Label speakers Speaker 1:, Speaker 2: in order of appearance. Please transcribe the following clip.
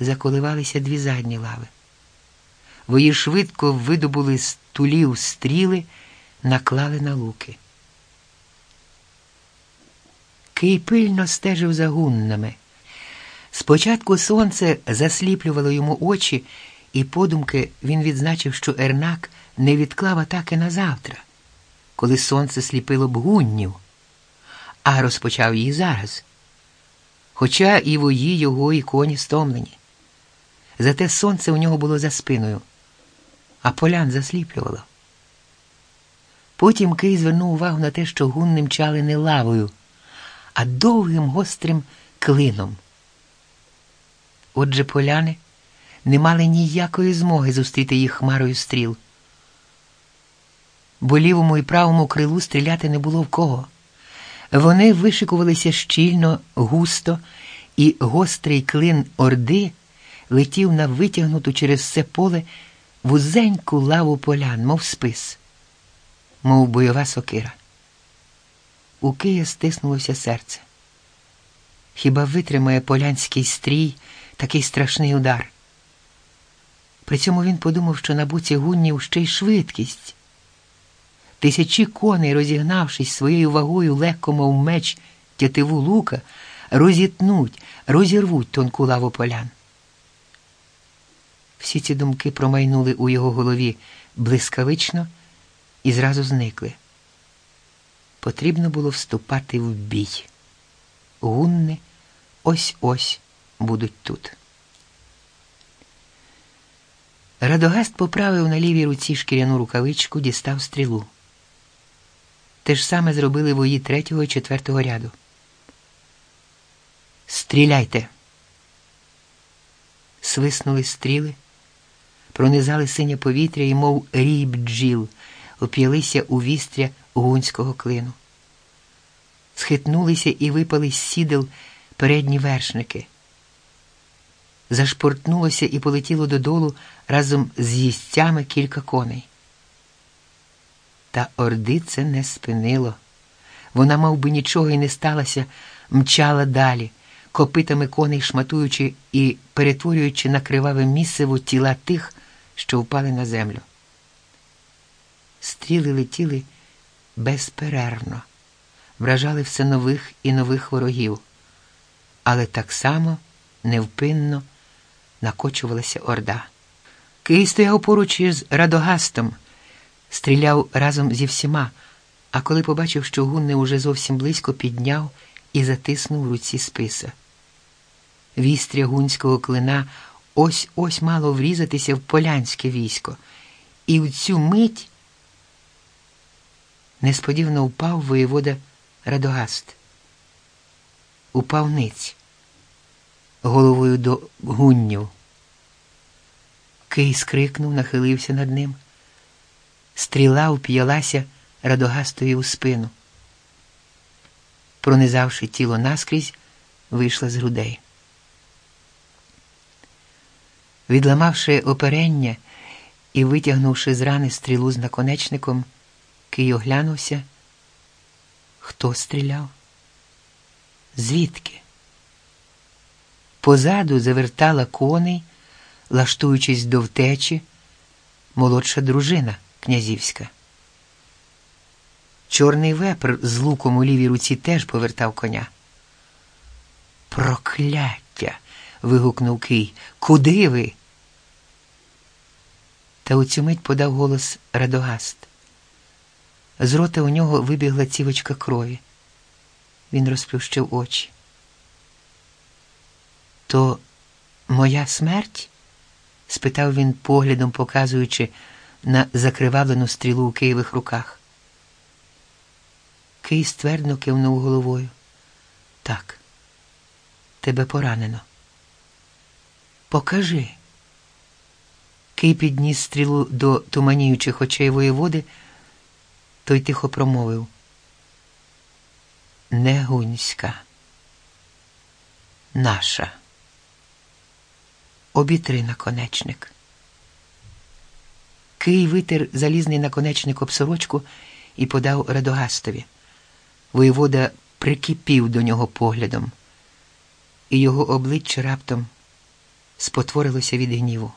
Speaker 1: заколивалися дві задні лави. Вої швидко видобули з тулів стріли, наклали на луки. Кий пильно стежив за гуннами. Спочатку сонце засліплювало йому очі, і подумки він відзначив, що Ернак не відклав атаки на завтра, коли сонце сліпило б гуннів, а розпочав її зараз. Хоча і вої його, і коні стомлені. Зате сонце у нього було за спиною, а полян засліплювало. Потім Кий звернув увагу на те, що гунни мчали не лавою, а довгим гострим клином. Отже, поляни не мали ніякої змоги зустріти їх хмарою стріл, бо лівому і правому крилу стріляти не було в кого. Вони вишикувалися щільно, густо, і гострий клин орди летів на витягнуту через все поле вузеньку лаву полян, мов спис, мов бойова сокира. У Кия стиснулося серце. Хіба витримає полянський стрій такий страшний удар? При цьому він подумав, що на буці гуннів ще й швидкість. Тисячі коней, розігнавшись своєю вагою легко, мов меч тятиву лука, розітнуть, розірвуть тонку лаву полян. Всі ці думки промайнули у його голові блискавично і зразу зникли. Потрібно було вступати в бій. Гунни ось ось будуть тут. Радогаст поправив на лівій руці шкіряну рукавичку, дістав стрілу. Те ж саме зробили вої третього і четвертого ряду. Стріляйте. Свиснули стріли, пронизали синє повітря і, мов рій бджіл, оп'ялися у вістря гунського клину. Схитнулися і випали з сідел передні вершники. Зашпортнулося і полетіло додолу разом з їстцями кілька коней. Та орди це не спинило. Вона, мов би, нічого й не сталося, мчала далі, копитами коней шматуючи і перетворюючи на криваве місиво тіла тих, що впали на землю. Стріли летіли безперервно, вражали все нових і нових ворогів, але так само невпинно накочувалася орда. Кий стояв поруч із Радогастом, стріляв разом зі всіма, а коли побачив, що гунни уже зовсім близько підняв і затиснув в руці списа. Вістря гунського клина ось ось мало врізатися в полянське військо, і в цю мить несподівано впав воєвода Радогаст. Упав ниць головою до гуннів. Кий скрикнув, нахилився над ним. Стріла вп'ялася Радогастові у спину. Пронизавши тіло наскрізь, вийшла з грудей. Відламавши оперення і витягнувши з рани стрілу з наконечником, Кий оглянувся. Хто стріляв? Звідки? Позаду завертала коней, лаштуючись до втечі, молодша дружина князівська. Чорний вепр з луком у лівій руці теж повертав коня. Прокляття. вигукнув Кий. Куди ви? Та у цю мить подав голос Радогаст. З рота у нього вибігла цівочка крові. Він розплющив очі. То моя смерть? спитав він поглядом, показуючи на закривавлену стрілу у Києвих руках. Кий ствердно кивнув головою. Так, тебе поранено. Покажи. Кий підніс стрілу до туманіючих очей воєводи, той тихо промовив. Не гунська. Наша. Обітри наконечник. Кий витер залізний наконечник об сорочку і подав Радогастові. Воєвода прикипів до нього поглядом, і його обличчя раптом спотворилося від гніву.